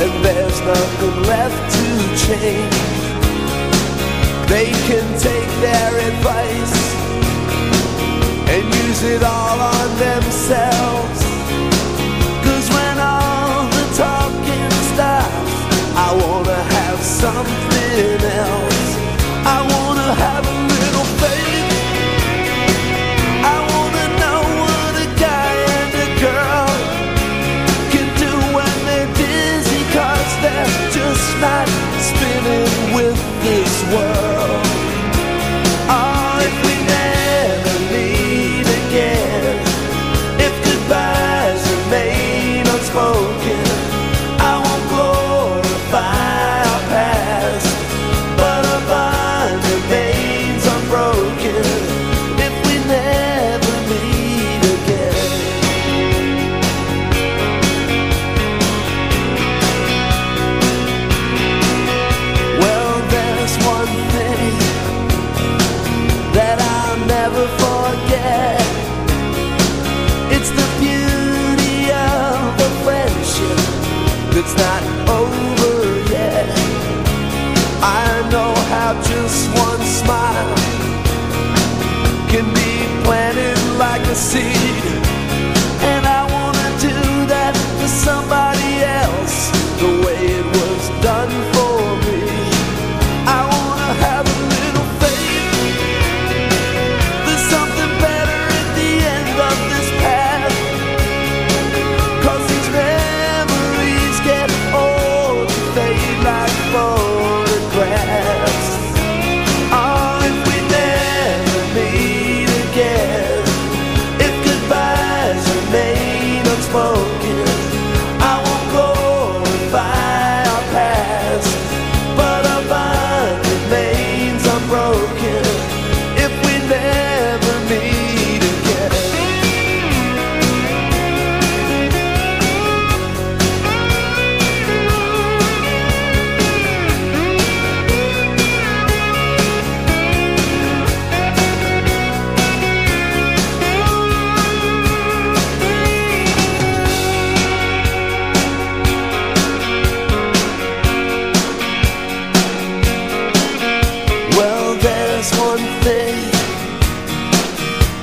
nothing left to change. They can take their advice and use it all on themselves. Cause when all the talking stops, I wanna have something else. Never forget. It's the beauty of a friendship that's not over yet. I know how just one smile can be planted like a seed.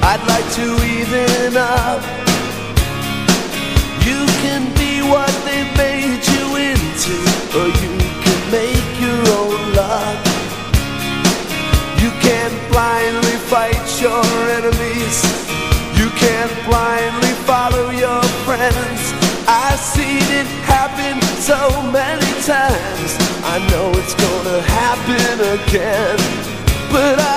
I'd like to even up. You can be what they made you into, or you can make your own luck. You can't blindly fight your enemies. You can't blindly follow your friends. I've seen it happen so many times. I know it's gonna happen again. But I